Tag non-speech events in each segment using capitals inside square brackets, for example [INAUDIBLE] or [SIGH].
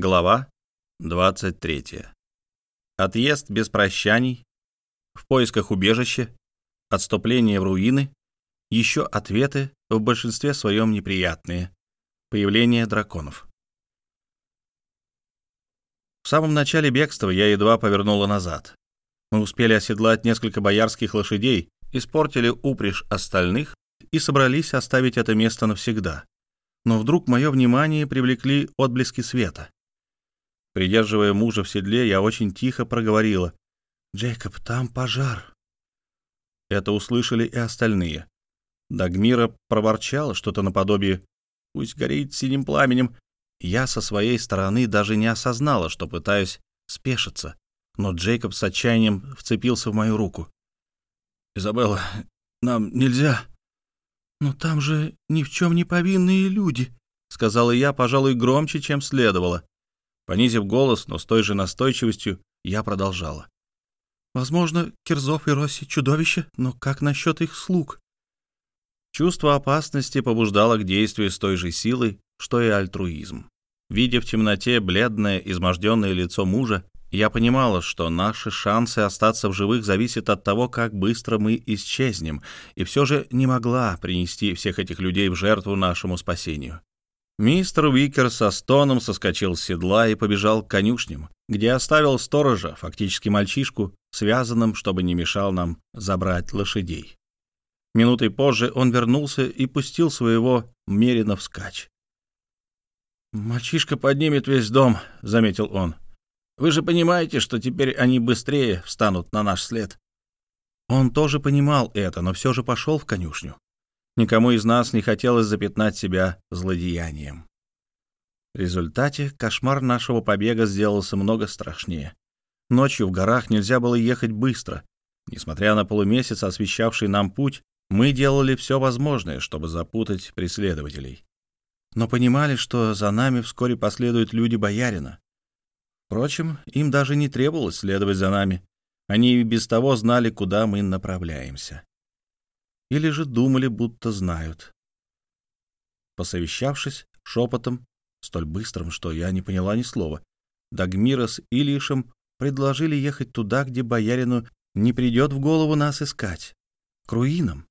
Глава 23. Отъезд без прощаний, в поисках убежища, отступление в руины, еще ответы, в большинстве своем неприятные, появление драконов. В самом начале бегства я едва повернула назад. Мы успели оседлать несколько боярских лошадей, испортили упряжь остальных и собрались оставить это место навсегда. Но вдруг мое внимание привлекли отблески света. Придерживая мужа в седле, я очень тихо проговорила. «Джейкоб, там пожар». Это услышали и остальные. Дагмира проворчала что-то наподобие «Пусть горит синим пламенем». Я со своей стороны даже не осознала, что пытаюсь спешиться, но Джейкоб с отчаянием вцепился в мою руку. «Изабелла, нам нельзя». «Но там же ни в чем не повинные люди», — сказала я, пожалуй, громче, чем следовало. Понизив голос, но с той же настойчивостью, я продолжала. «Возможно, Кирзов и Росси — чудовища, но как насчет их слуг?» Чувство опасности побуждало к действию с той же силой, что и альтруизм. Видя в темноте бледное, изможденное лицо мужа, я понимала, что наши шансы остаться в живых зависят от того, как быстро мы исчезнем, и все же не могла принести всех этих людей в жертву нашему спасению. Мистер Уикер со стоном соскочил с седла и побежал к конюшням, где оставил сторожа, фактически мальчишку, связанным, чтобы не мешал нам забрать лошадей. Минутой позже он вернулся и пустил своего мерина вскачь. «Мальчишка поднимет весь дом», — заметил он. «Вы же понимаете, что теперь они быстрее встанут на наш след». Он тоже понимал это, но все же пошел в конюшню. Никому из нас не хотелось запятнать себя злодеянием. В результате кошмар нашего побега сделался много страшнее. Ночью в горах нельзя было ехать быстро. Несмотря на полумесяц, освещавший нам путь, мы делали все возможное, чтобы запутать преследователей. Но понимали, что за нами вскоре последуют люди боярина. Впрочем, им даже не требовалось следовать за нами. Они и без того знали, куда мы направляемся или же думали, будто знают. Посовещавшись шепотом, столь быстрым, что я не поняла ни слова, Дагмира с Илишем предложили ехать туда, где боярину не придет в голову нас искать, к руинам.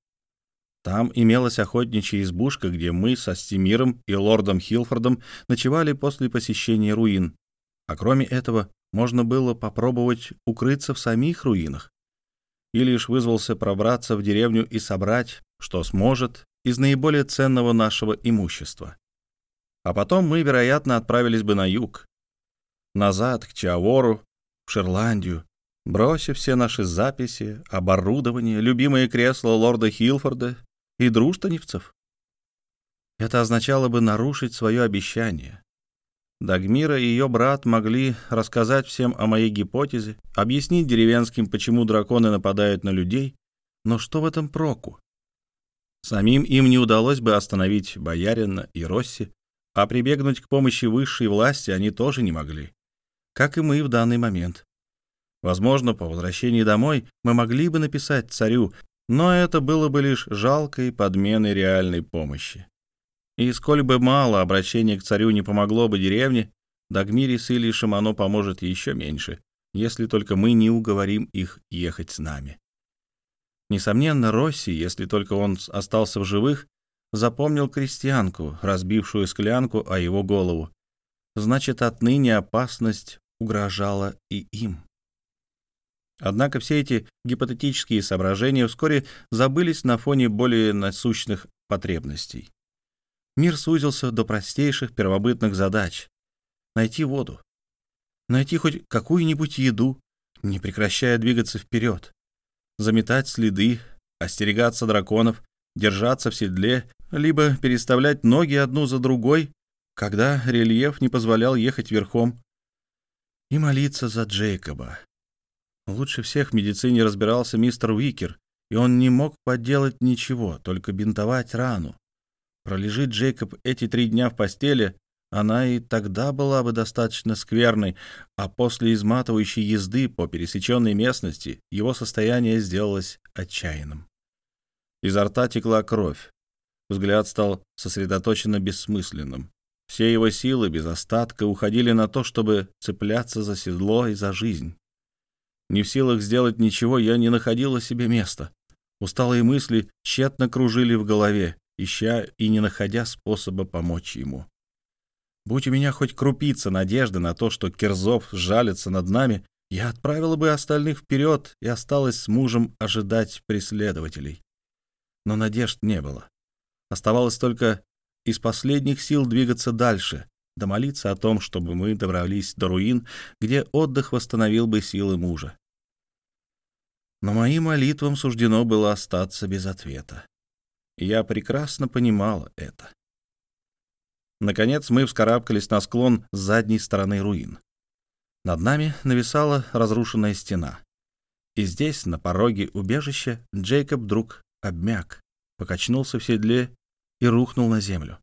Там имелась охотничья избушка, где мы со Стимиром и лордом Хилфордом ночевали после посещения руин. А кроме этого, можно было попробовать укрыться в самих руинах и лишь вызвался пробраться в деревню и собрать, что сможет, из наиболее ценного нашего имущества. А потом мы, вероятно, отправились бы на юг, назад, к Чавору, в Шерландию, бросив все наши записи, оборудование, любимые кресла лорда Хилфорда и дружтоневцев. Это означало бы нарушить свое обещание, Дагмира и ее брат могли рассказать всем о моей гипотезе, объяснить деревенским, почему драконы нападают на людей, но что в этом проку? Самим им не удалось бы остановить боярина и Росси, а прибегнуть к помощи высшей власти они тоже не могли, как и мы в данный момент. Возможно, по возвращении домой мы могли бы написать царю, но это было бы лишь жалкой подменой реальной помощи. И сколь бы мало обращение к царю не помогло бы деревне, Дагмире с Илишем оно поможет еще меньше, если только мы не уговорим их ехать с нами. Несомненно, Росси, если только он остался в живых, запомнил крестьянку, разбившую склянку о его голову. Значит, отныне опасность угрожала и им. Однако все эти гипотетические соображения вскоре забылись на фоне более насущных потребностей. Мир сузился до простейших первобытных задач. Найти воду. Найти хоть какую-нибудь еду, не прекращая двигаться вперед. Заметать следы, остерегаться драконов, держаться в седле, либо переставлять ноги одну за другой, когда рельеф не позволял ехать верхом. И молиться за Джейкоба. Лучше всех в медицине разбирался мистер Уикер, и он не мог поделать ничего, только бинтовать рану. Пролежит Джейкоб эти три дня в постели, она и тогда была бы достаточно скверной, а после изматывающей езды по пересеченной местности его состояние сделалось отчаянным. Изо рта текла кровь. Взгляд стал сосредоточенно бессмысленным. Все его силы без остатка уходили на то, чтобы цепляться за седло и за жизнь. Не в силах сделать ничего, я не находила себе места. Усталые мысли тщетно кружили в голове, ища и не находя способа помочь ему. Будь у меня хоть крупица надежды на то, что Кирзов жалится над нами, я отправила бы остальных вперед и осталась с мужем ожидать преследователей. Но надежд не было. Оставалось только из последних сил двигаться дальше, да молиться о том, чтобы мы добрались до руин, где отдых восстановил бы силы мужа. Но моим молитвам суждено было остаться без ответа. Я прекрасно понимала это. Наконец мы вскарабкались на склон с задней стороны руин. Над нами нависала разрушенная стена. И здесь, на пороге убежища, Джейкоб вдруг обмяк, покачнулся в седле и рухнул на землю.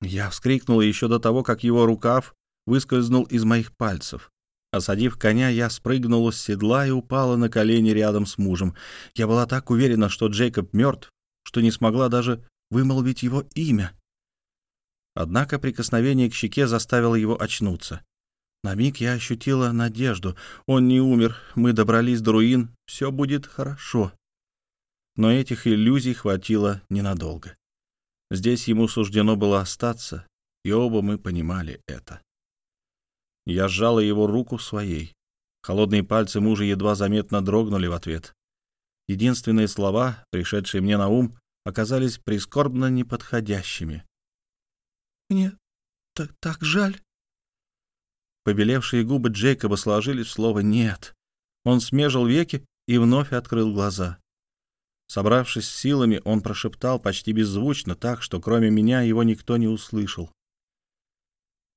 Я вскрикнул еще до того, как его рукав выскользнул из моих пальцев. Осадив коня, я спрыгнула с седла и упала на колени рядом с мужем. Я была так уверена, что Джейкоб мертв, что не смогла даже вымолвить его имя. Однако прикосновение к щеке заставило его очнуться. На миг я ощутила надежду. Он не умер, мы добрались до руин, все будет хорошо. Но этих иллюзий хватило ненадолго. Здесь ему суждено было остаться, и оба мы понимали это. Я сжала его руку своей. Холодные пальцы мужа едва заметно дрогнули в ответ. Единственные слова, пришедшие мне на ум, оказались прискорбно неподходящими. «Мне так, так жаль». Побелевшие губы Джейкоба сложились в слово «нет». Он смежил веки и вновь открыл глаза. Собравшись с силами, он прошептал почти беззвучно, так, что кроме меня его никто не услышал.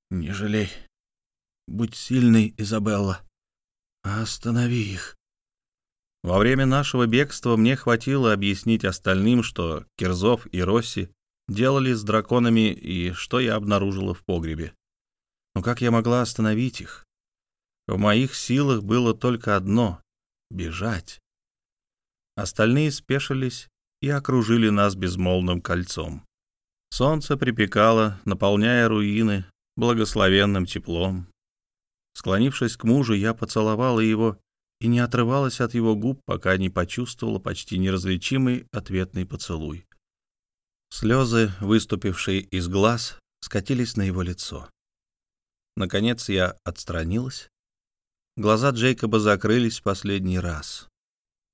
«Не жалей. Будь сильной, Изабелла. Останови их». Во время нашего бегства мне хватило объяснить остальным, что Кирзов и Росси делали с драконами и что я обнаружила в погребе. Но как я могла остановить их? В моих силах было только одно — бежать. Остальные спешились и окружили нас безмолвным кольцом. Солнце припекало, наполняя руины благословенным теплом. Склонившись к мужу, я поцеловала его и не отрывалась от его губ, пока не почувствовала почти неразличимый ответный поцелуй. Слезы, выступившие из глаз, скатились на его лицо. Наконец я отстранилась. Глаза Джейкоба закрылись последний раз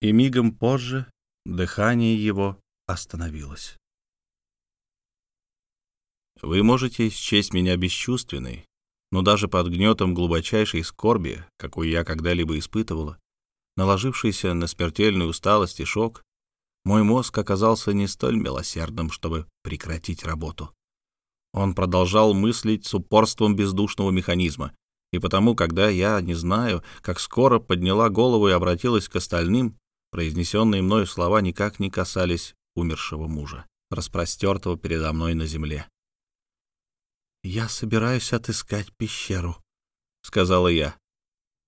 и мигом позже дыхание его остановилось. Вы можете счесть меня бесчувственной, но даже под гнетом глубочайшей скорби, какую я когда-либо испытывала, наложившийся на смертельную усталость и шок, мой мозг оказался не столь милосердным, чтобы прекратить работу. Он продолжал мыслить с упорством бездушного механизма, и потому, когда я, не знаю, как скоро подняла голову и обратилась к остальным, Произнесенные мною слова никак не касались умершего мужа, распростертого передо мной на земле. «Я собираюсь отыскать пещеру», — сказала я.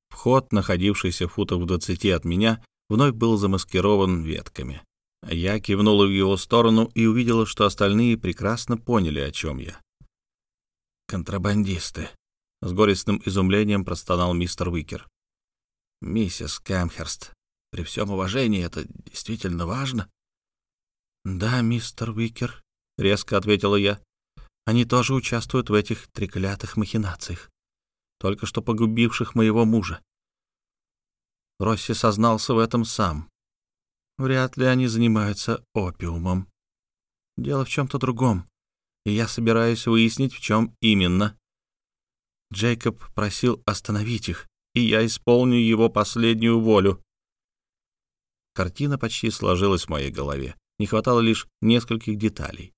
Вход, находившийся футов в двадцати от меня, вновь был замаскирован ветками. Я кивнула в его сторону и увидела, что остальные прекрасно поняли, о чем я. «Контрабандисты», — с горестным изумлением простонал мистер Уикер. «Миссис Кэмхерст, при всем уважении это действительно важно. «Да, мистер Уикер», — резко ответила я. «Они тоже участвуют в этих треклятых махинациях, только что погубивших моего мужа». Росси сознался в этом сам. Вряд ли они занимаются опиумом. Дело в чем-то другом, и я собираюсь выяснить, в чем именно. Джейкоб просил остановить их, и я исполню его последнюю волю. Картина почти сложилась в моей голове. Не хватало лишь нескольких деталей.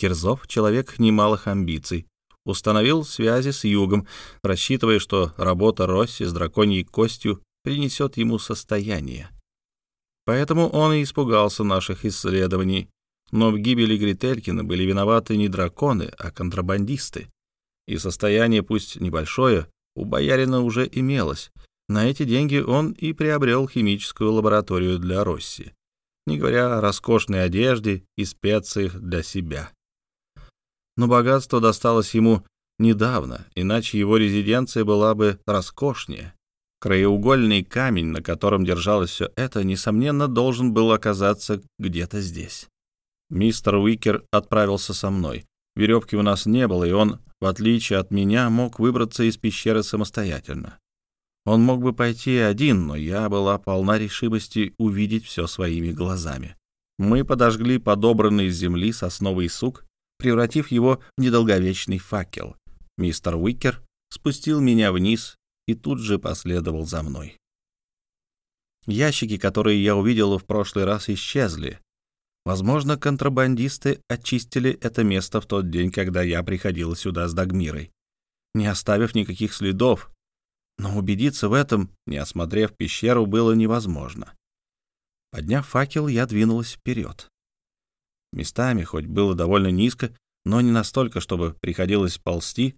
Кирзов — человек немалых амбиций. Установил связи с югом, рассчитывая, что работа Росси с драконьей костью принесет ему состояние. Поэтому он и испугался наших исследований. Но в гибели Грителькина были виноваты не драконы, а контрабандисты. И состояние, пусть небольшое, у боярина уже имелось, на эти деньги он и приобрел химическую лабораторию для Росси, не говоря о роскошной одежде и специях для себя. Но богатство досталось ему недавно, иначе его резиденция была бы роскошнее. Краеугольный камень, на котором держалось все это, несомненно, должен был оказаться где-то здесь. Мистер Уикер отправился со мной. Веревки у нас не было, и он, в отличие от меня, мог выбраться из пещеры самостоятельно. Он мог бы пойти один, но я была полна решимости увидеть все своими глазами. Мы подожгли подобранный из земли сосновый сук, превратив его в недолговечный факел. Мистер Уикер спустил меня вниз и тут же последовал за мной. Ящики, которые я увидела в прошлый раз, исчезли. Возможно, контрабандисты очистили это место в тот день, когда я приходила сюда с Дагмирой, не оставив никаких следов, но убедиться в этом, не осмотрев пещеру, было невозможно. Подняв факел, я двинулась вперед. Местами, хоть было довольно низко, но не настолько, чтобы приходилось ползти,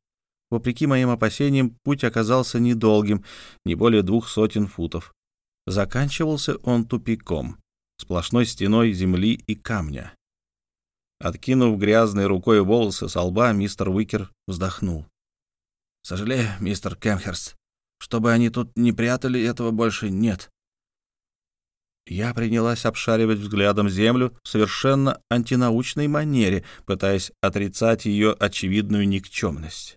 вопреки моим опасениям, путь оказался недолгим, не более двух сотен футов. Заканчивался он тупиком, сплошной стеной земли и камня. Откинув грязной рукой волосы со лба, мистер Уикер вздохнул. «Сожалею, мистер Кемхерст, чтобы они тут не прятали, этого больше нет. Я принялась обшаривать взглядом землю в совершенно антинаучной манере, пытаясь отрицать ее очевидную никчемность.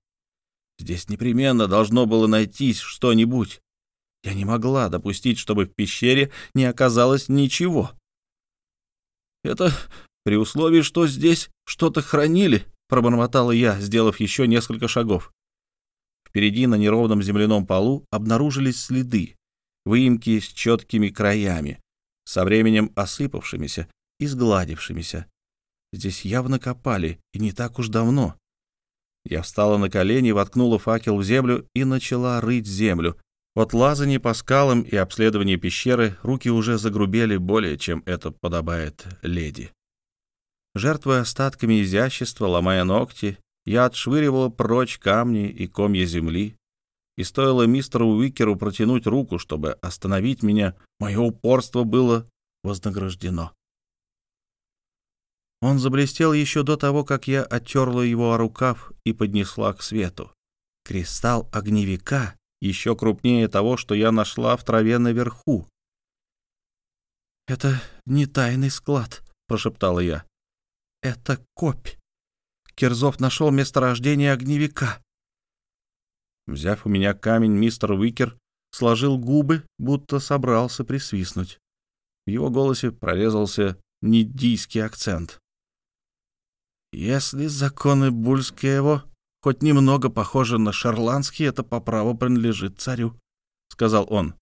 Здесь непременно должно было найтись что-нибудь. Я не могла допустить, чтобы в пещере не оказалось ничего. «Это при условии, что здесь что-то хранили», — пробормотала я, сделав еще несколько шагов. Впереди на неровном земляном полу обнаружились следы, выемки с четкими краями, со временем осыпавшимися и сгладившимися. Здесь явно копали, и не так уж давно. Я встала на колени, воткнула факел в землю и начала рыть землю. От лазания по скалам и обследования пещеры руки уже загрубели более, чем это подобает леди. Жертвуя остатками изящества, ломая ногти, я отшвыривала прочь камни и комья земли, и стоило мистеру Уикеру протянуть руку, чтобы остановить меня, мое упорство было вознаграждено. Он заблестел еще до того, как я оттерла его о рукав и поднесла к свету. Кристалл огневика еще крупнее того, что я нашла в траве наверху. «Это не тайный склад», — прошептала я. «Это копь». Кирзов нашел месторождение огневика. Взяв у меня камень, мистер Уикер сложил губы, будто собрался присвистнуть. В его голосе прорезался недийский акцент. «Если законы Бульского хоть немного похожи на шарландские, это по праву принадлежит царю», — сказал он.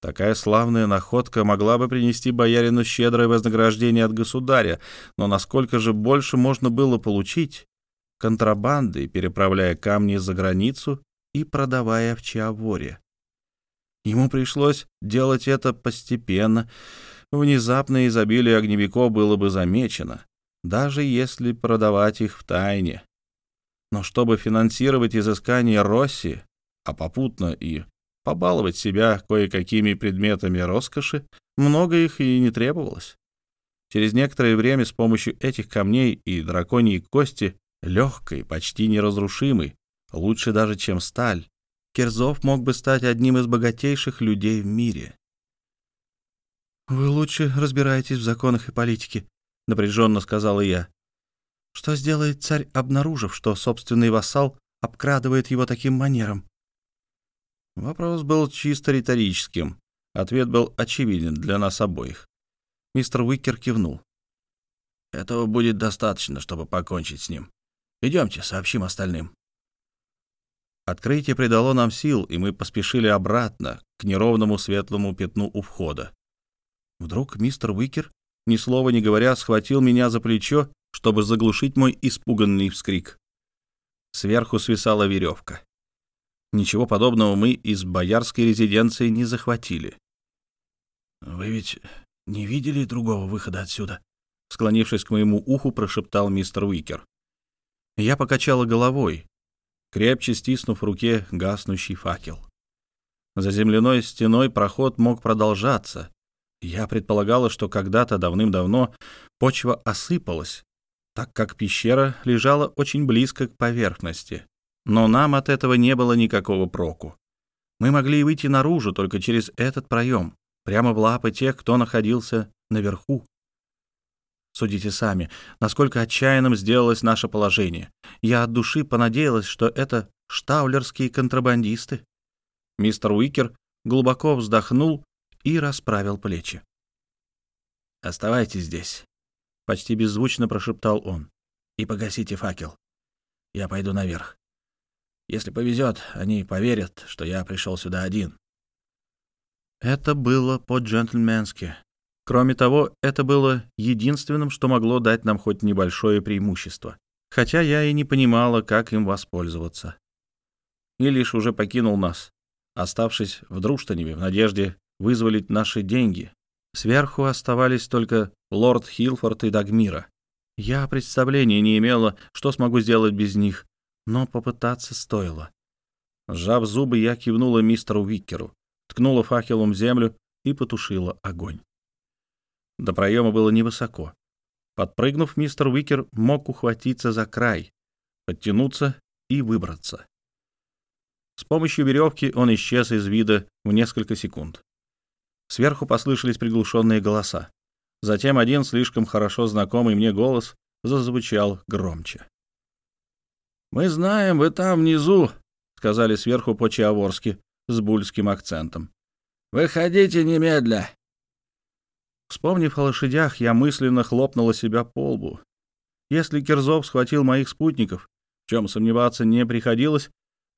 Такая славная находка могла бы принести боярину щедрое вознаграждение от государя, но насколько же больше можно было получить контрабандой, переправляя камни за границу и продавая в Чаворе? Ему пришлось делать это постепенно. Внезапное изобилие огневиков было бы замечено, даже если продавать их в тайне. Но чтобы финансировать изыскание Росси, а попутно и побаловать себя кое-какими предметами роскоши, много их и не требовалось. Через некоторое время с помощью этих камней и драконьей кости, легкой, почти неразрушимой, лучше даже, чем сталь, Кирзов мог бы стать одним из богатейших людей в мире. «Вы лучше разбираетесь в законах и политике», — напряженно сказала я. «Что сделает царь, обнаружив, что собственный вассал обкрадывает его таким манером?» Вопрос был чисто риторическим. Ответ был очевиден для нас обоих. Мистер Уикер кивнул. «Этого будет достаточно, чтобы покончить с ним. Идемте, сообщим остальным». Открытие придало нам сил, и мы поспешили обратно, к неровному светлому пятну у входа. Вдруг мистер Уикер, ни слова не говоря, схватил меня за плечо, чтобы заглушить мой испуганный вскрик. Сверху свисала веревка. Ничего подобного мы из боярской резиденции не захватили. «Вы ведь не видели другого выхода отсюда?» Склонившись к моему уху, прошептал мистер Уикер. Я покачала головой, крепче стиснув в руке гаснущий факел. За земляной стеной проход мог продолжаться. Я предполагала, что когда-то давным-давно почва осыпалась. так как пещера лежала очень близко к поверхности. Но нам от этого не было никакого проку. Мы могли выйти наружу только через этот проем, прямо в лапы тех, кто находился наверху. Судите сами, насколько отчаянным сделалось наше положение. Я от души понадеялась, что это штаулерские контрабандисты. Мистер Уикер глубоко вздохнул и расправил плечи. «Оставайтесь здесь», — почти беззвучно прошептал он, — «и погасите факел. Я пойду наверх. Если повезет, они поверят, что я пришел сюда один». Это было по-джентльменски. Кроме того, это было единственным, что могло дать нам хоть небольшое преимущество, хотя я и не понимала, как им воспользоваться. И лишь уже покинул нас, оставшись в Друштаневе в надежде вызволить наши деньги. Сверху оставались только лорд Хилфорд и Дагмира. Я представления не имела, что смогу сделать без них, но попытаться стоило. Сжав зубы, я кивнула мистеру Виккеру, ткнула факелом землю и потушила огонь. До проема было невысоко. Подпрыгнув, мистер Уикер мог ухватиться за край, подтянуться и выбраться. С помощью веревки он исчез из вида в несколько секунд. Сверху послышались приглушенные голоса. Затем один слишком хорошо знакомый мне голос зазвучал громче. «Мы знаем, вы там внизу», — сказали сверху по-чиаворски с бульским акцентом. «Выходите немедля!» Вспомнив о лошадях, я мысленно хлопнула себя по лбу. Если Кирзов схватил моих спутников, в чем сомневаться не приходилось,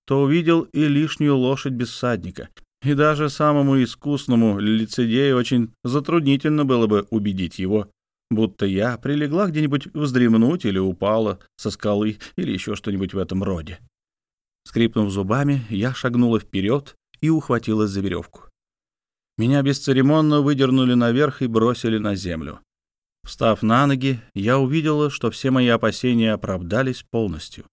то увидел и лишнюю лошадь без всадника. И даже самому искусному лицедею очень затруднительно было бы убедить его, будто я прилегла где-нибудь вздремнуть или упала со скалы или еще что-нибудь в этом роде. Скрипнув зубами, я шагнула вперед и ухватилась за веревку. Меня бесцеремонно выдернули наверх и бросили на землю. Встав на ноги, я увидела, что все мои опасения оправдались полностью.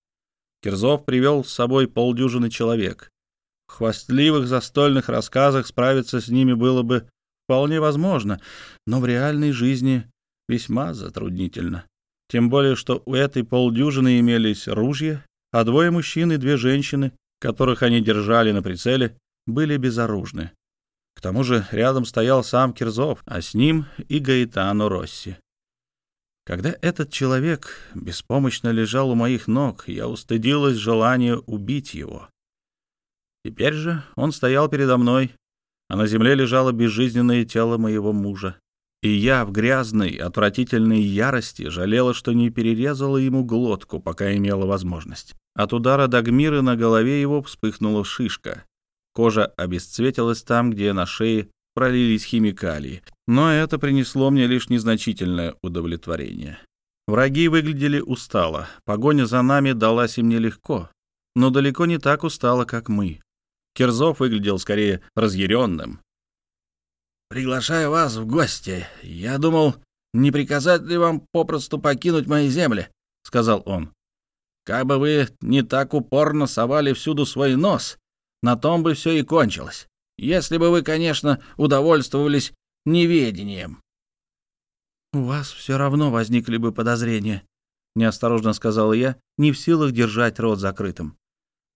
Кирзов привел с собой полдюжины человек. В хвастливых застольных рассказах справиться с ними было бы вполне возможно, но в реальной жизни весьма затруднительно. Тем более, что у этой полдюжины имелись ружья, а двое мужчин и две женщины, которых они держали на прицеле, были безоружны. К тому же рядом стоял сам Кирзов, а с ним и Гаэтано Росси. Когда этот человек беспомощно лежал у моих ног, я устыдилась желания убить его. Теперь же он стоял передо мной, а на земле лежало безжизненное тело моего мужа. И я в грязной, отвратительной ярости жалела, что не перерезала ему глотку, пока имела возможность. От удара Дагмиры на голове его вспыхнула шишка, Кожа обесцветилась там, где на шее пролились химикалии, но это принесло мне лишь незначительное удовлетворение. Враги выглядели устало, погоня за нами далась им нелегко, но далеко не так устало, как мы. Кирзов выглядел скорее разъяренным. «Приглашаю вас в гости. Я думал, не приказать ли вам попросту покинуть мои земли?» — сказал он. «Как бы вы не так упорно совали всюду свой нос, на том бы все и кончилось. Если бы вы, конечно, удовольствовались неведением. «У вас все равно возникли бы подозрения», — неосторожно сказал я, не в силах держать рот закрытым.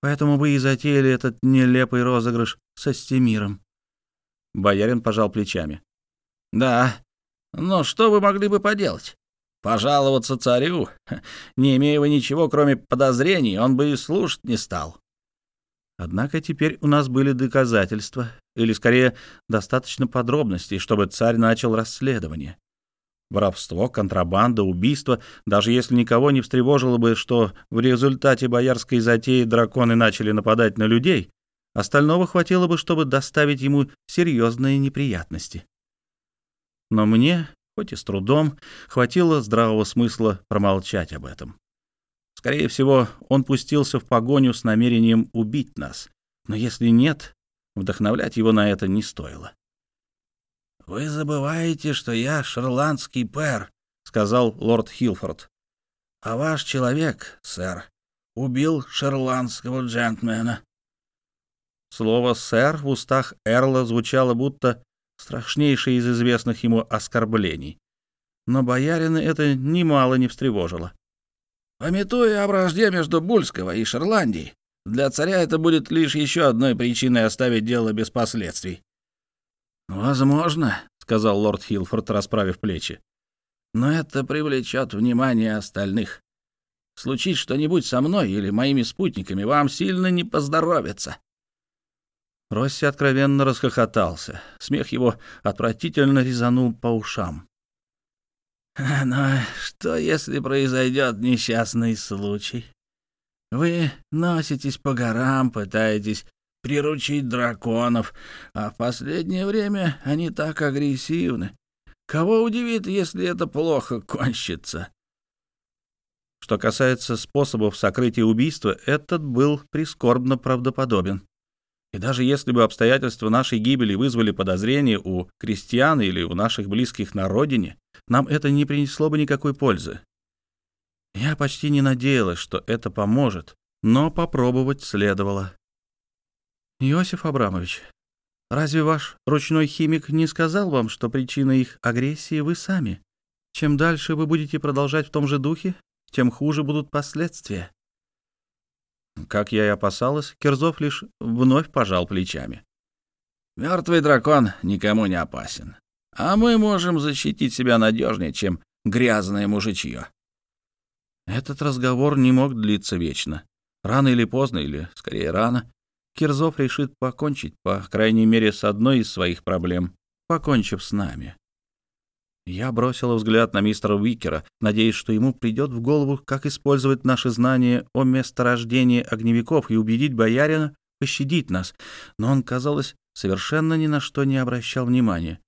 «Поэтому вы и затеяли этот нелепый розыгрыш со Стемиром». Боярин пожал плечами. «Да, но что вы могли бы поделать? Пожаловаться царю? [LAUGHS] Не имея вы ничего, кроме подозрений, он бы и слушать не стал. Однако теперь у нас были доказательства, или скорее достаточно подробностей, чтобы царь начал расследование. Воровство, контрабанда, убийство, даже если никого не встревожило бы, что в результате боярской затеи драконы начали нападать на людей, остального хватило бы, чтобы доставить ему серьезные неприятности. Но мне, хоть и с трудом, хватило здравого смысла промолчать об этом. Скорее всего, он пустился в погоню с намерением убить нас. Но если нет, вдохновлять его на это не стоило. «Вы забываете, что я шерландский пэр», — сказал лорд Хилфорд. «А ваш человек, сэр, убил шерландского джентльмена». Слово «сэр» в устах Эрла звучало будто страшнейшее из известных ему оскорблений. Но боярина это немало не встревожило. Пометуя о вражде между Бульского и Шотландией, для царя это будет лишь еще одной причиной оставить дело без последствий. «Возможно», — сказал лорд Хилфорд, расправив плечи. «Но это привлечет внимание остальных. Случись что-нибудь со мной или моими спутниками, вам сильно не поздоровится». Росси откровенно расхохотался. Смех его отвратительно резанул по ушам. [LAUGHS] Но что, если произойдет несчастный случай? Вы носитесь по горам, пытаетесь приручить драконов, а в последнее время они так агрессивны. Кого удивит, если это плохо кончится? Что касается способов сокрытия убийства, этот был прискорбно правдоподобен. И даже если бы обстоятельства нашей гибели вызвали подозрение у крестьян или у наших близких на родине, нам это не принесло бы никакой пользы. Я почти не надеялась, что это поможет, но попробовать следовало. Иосиф Абрамович, разве ваш ручной химик не сказал вам, что причина их агрессии вы сами? Чем дальше вы будете продолжать в том же духе, тем хуже будут последствия. Как я и опасалась, Кирзов лишь вновь пожал плечами. «Мертвый дракон никому не опасен, а мы можем защитить себя надежнее, чем грязное мужичье». Этот разговор не мог длиться вечно. Рано или поздно, или скорее рано, Кирзов решит покончить, по крайней мере, с одной из своих проблем, покончив с нами. Я бросила взгляд на мистера Уикера, надеясь, что ему придет в голову, как использовать наши знания о месторождении огневиков и убедить боярина пощадить нас, но он, казалось, совершенно ни на что не обращал внимания.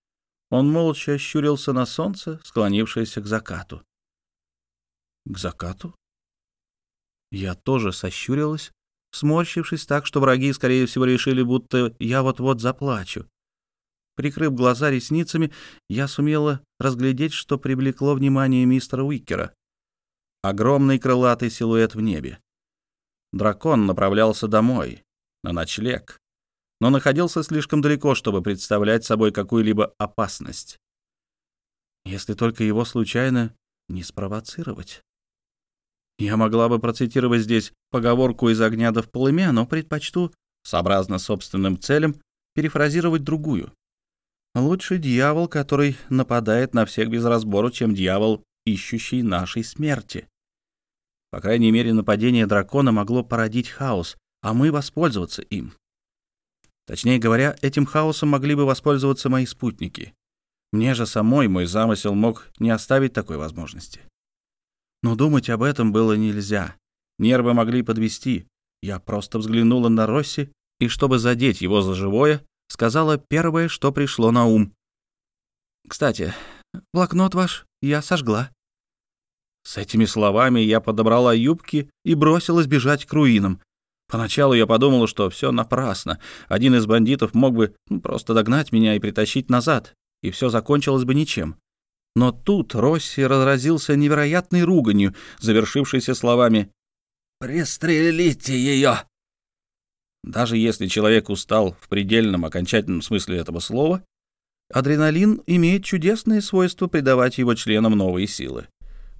Он молча щурился на солнце, склонившееся к закату. К закату? Я тоже сощурилась, сморщившись так, что враги, скорее всего, решили, будто я вот-вот заплачу. Прикрыв глаза ресницами, я сумела разглядеть, что привлекло внимание мистера Уикера. Огромный крылатый силуэт в небе. Дракон направлялся домой, на ночлег, но находился слишком далеко, чтобы представлять собой какую-либо опасность. Если только его случайно не спровоцировать. Я могла бы процитировать здесь поговорку из огня до в полымя, но предпочту, сообразно собственным целям, перефразировать другую. Лучше дьявол, который нападает на всех без разбору, чем дьявол, ищущий нашей смерти. По крайней мере, нападение дракона могло породить хаос, а мы воспользоваться им. Точнее говоря, этим хаосом могли бы воспользоваться мои спутники. Мне же самой мой замысел мог не оставить такой возможности. Но думать об этом было нельзя. Нервы могли подвести. Я просто взглянула на Росси, и чтобы задеть его за живое, сказала первое, что пришло на ум. «Кстати, блокнот ваш я сожгла». С этими словами я подобрала юбки и бросилась бежать к руинам. Поначалу я подумала, что все напрасно. Один из бандитов мог бы ну, просто догнать меня и притащить назад, и все закончилось бы ничем. Но тут Росси разразился невероятной руганью, завершившейся словами «Пристрелите ее!» Даже если человек устал в предельном окончательном смысле этого слова, адреналин имеет чудесное свойство придавать его членам новые силы.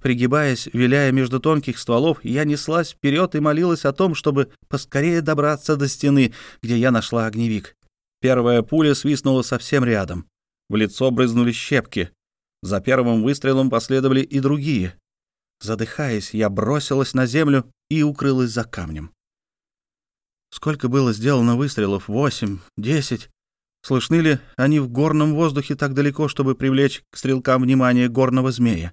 Пригибаясь, виляя между тонких стволов, я неслась вперед и молилась о том, чтобы поскорее добраться до стены, где я нашла огневик. Первая пуля свистнула совсем рядом. В лицо брызнули щепки. За первым выстрелом последовали и другие. Задыхаясь, я бросилась на землю и укрылась за камнем. Сколько было сделано выстрелов? Восемь? Десять? Слышны ли они в горном воздухе так далеко, чтобы привлечь к стрелкам внимание горного змея?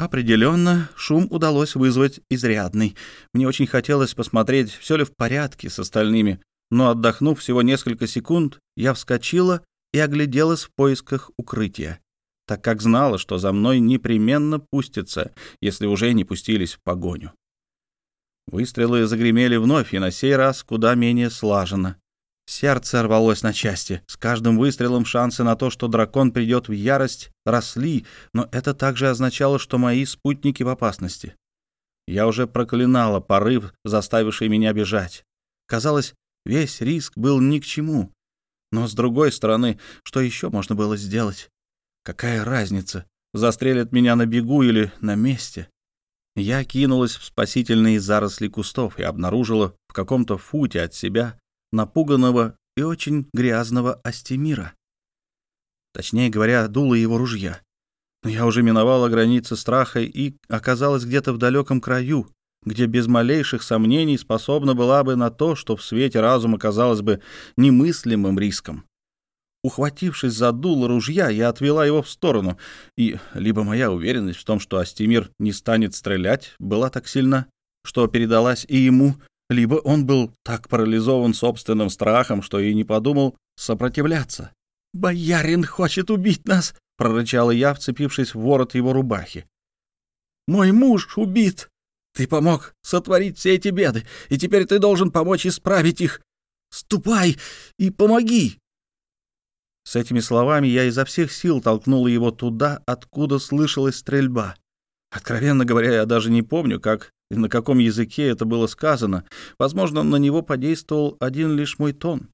Определенно, шум удалось вызвать изрядный. Мне очень хотелось посмотреть, все ли в порядке с остальными, но, отдохнув всего несколько секунд, я вскочила и огляделась в поисках укрытия, так как знала, что за мной непременно пустятся, если уже не пустились в погоню. Выстрелы загремели вновь, и на сей раз куда менее слаженно. Сердце рвалось на части. С каждым выстрелом шансы на то, что дракон придет в ярость, росли, но это также означало, что мои спутники в опасности. Я уже проклинала порыв, заставивший меня бежать. Казалось, весь риск был ни к чему. Но, с другой стороны, что еще можно было сделать? Какая разница, застрелят меня на бегу или на месте? Я кинулась в спасительные заросли кустов и обнаружила в каком-то футе от себя напуганного и очень грязного Астемира. Точнее говоря, дуло его ружья. Но я уже миновала границы страха и оказалась где-то в далеком краю, где без малейших сомнений способна была бы на то, что в свете разума казалось бы немыслимым риском. Ухватившись за дуло ружья, я отвела его в сторону, и либо моя уверенность в том, что Астемир не станет стрелять, была так сильна, что передалась и ему, либо он был так парализован собственным страхом, что и не подумал сопротивляться. «Боярин хочет убить нас!» — прорычала я, вцепившись в ворот его рубахи. «Мой муж убит! Ты помог сотворить все эти беды, и теперь ты должен помочь исправить их! Ступай и помоги!» С этими словами я изо всех сил толкнула его туда, откуда слышалась стрельба. Откровенно говоря, я даже не помню, как на каком языке это было сказано. Возможно, на него подействовал один лишь мой тон.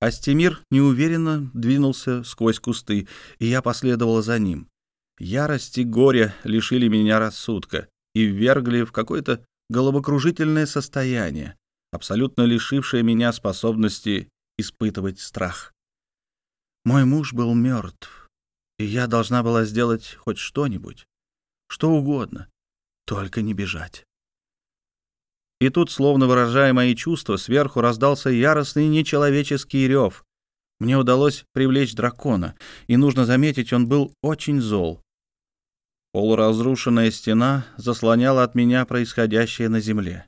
Астемир неуверенно двинулся сквозь кусты, и я последовала за ним. Ярость и горе лишили меня рассудка и ввергли в какое-то головокружительное состояние, абсолютно лишившее меня способности испытывать страх. Мой муж был мертв, и я должна была сделать хоть что-нибудь, что угодно, только не бежать. И тут, словно выражая мои чувства, сверху раздался яростный нечеловеческий рев. Мне удалось привлечь дракона, и, нужно заметить, он был очень зол. Полуразрушенная стена заслоняла от меня происходящее на земле.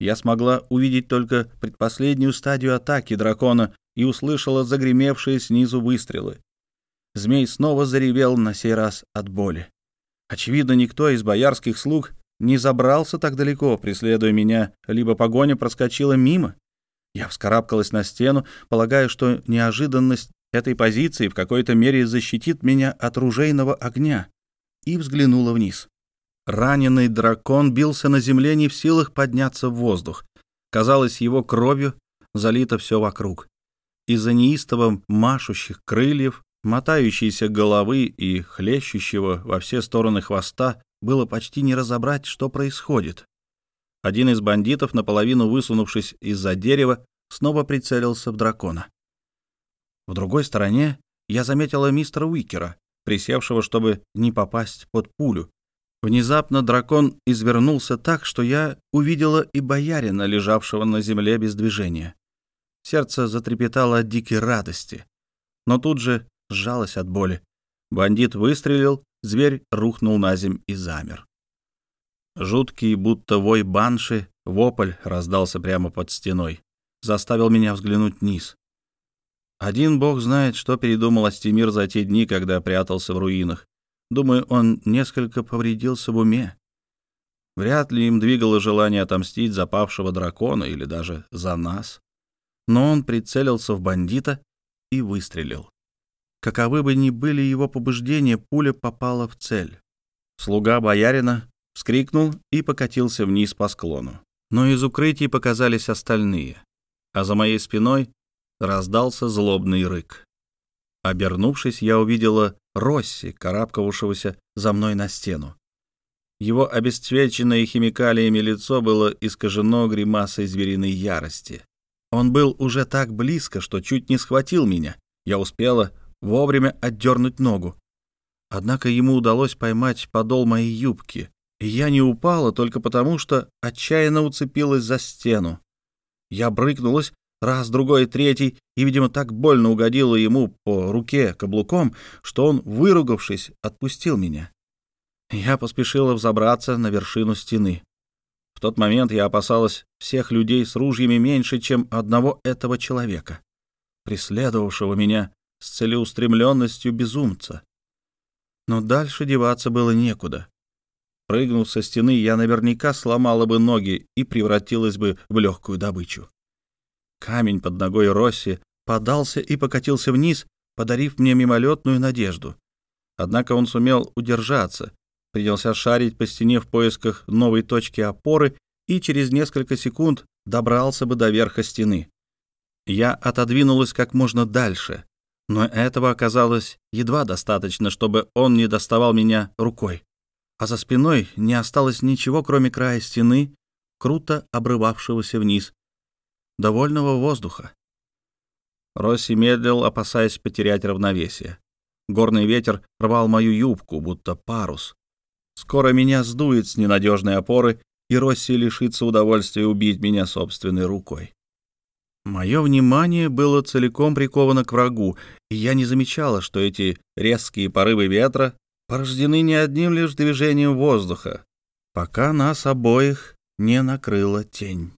Я смогла увидеть только предпоследнюю стадию атаки дракона и услышала загремевшие снизу выстрелы. Змей снова заревел на сей раз от боли. Очевидно, никто из боярских слуг не забрался так далеко, преследуя меня, либо погоня проскочила мимо. Я вскарабкалась на стену, полагая, что неожиданность этой позиции в какой-то мере защитит меня от ружейного огня, и взглянула вниз. Раненый дракон бился на земле не в силах подняться в воздух. Казалось, его кровью залито все вокруг. Из-за неистово машущих крыльев, мотающейся головы и хлещущего во все стороны хвоста было почти не разобрать, что происходит. Один из бандитов, наполовину высунувшись из-за дерева, снова прицелился в дракона. В другой стороне я заметила мистера Уикера, присевшего, чтобы не попасть под пулю. Внезапно дракон извернулся так, что я увидела и боярина, лежавшего на земле без движения. Сердце затрепетало от дикой радости, но тут же сжалось от боли. Бандит выстрелил, зверь рухнул на земь и замер. Жуткий, будто вой банши, вопль раздался прямо под стеной. Заставил меня взглянуть вниз. Один бог знает, что передумал Астемир за те дни, когда прятался в руинах. Думаю, он несколько повредился в уме. Вряд ли им двигало желание отомстить за павшего дракона или даже за нас. Но он прицелился в бандита и выстрелил. Каковы бы ни были его побуждения, пуля попала в цель. Слуга боярина вскрикнул и покатился вниз по склону. Но из укрытий показались остальные, а за моей спиной раздался злобный рык. Обернувшись, я увидела Росси, карабкавшегося за мной на стену. Его обесцвеченное химикалиями лицо было искажено гримасой звериной ярости. Он был уже так близко, что чуть не схватил меня. Я успела вовремя отдернуть ногу. Однако ему удалось поймать подол моей юбки, и я не упала только потому, что отчаянно уцепилась за стену. Я брыкнулась раз, другой, третий, и, видимо, так больно угодила ему по руке каблуком, что он, выругавшись, отпустил меня. Я поспешила взобраться на вершину стены. В тот момент я опасалась всех людей с ружьями меньше, чем одного этого человека, преследовавшего меня с целеустремленностью безумца. Но дальше деваться было некуда. Прыгнув со стены, я наверняка сломала бы ноги и превратилась бы в легкую добычу. Камень под ногой Росси подался и покатился вниз, подарив мне мимолетную надежду. Однако он сумел удержаться, принялся шарить по стене в поисках новой точки опоры и через несколько секунд добрался бы до верха стены. Я отодвинулась как можно дальше, но этого оказалось едва достаточно, чтобы он не доставал меня рукой. а за спиной не осталось ничего, кроме края стены, круто обрывавшегося вниз, довольного воздуха. Росси медлил, опасаясь потерять равновесие. Горный ветер рвал мою юбку, будто парус. Скоро меня сдует с ненадежной опоры, и Росси лишится удовольствия убить меня собственной рукой. Мое внимание было целиком приковано к врагу, и я не замечала, что эти резкие порывы ветра порождены не одним лишь движением воздуха, пока нас обоих не накрыла тень.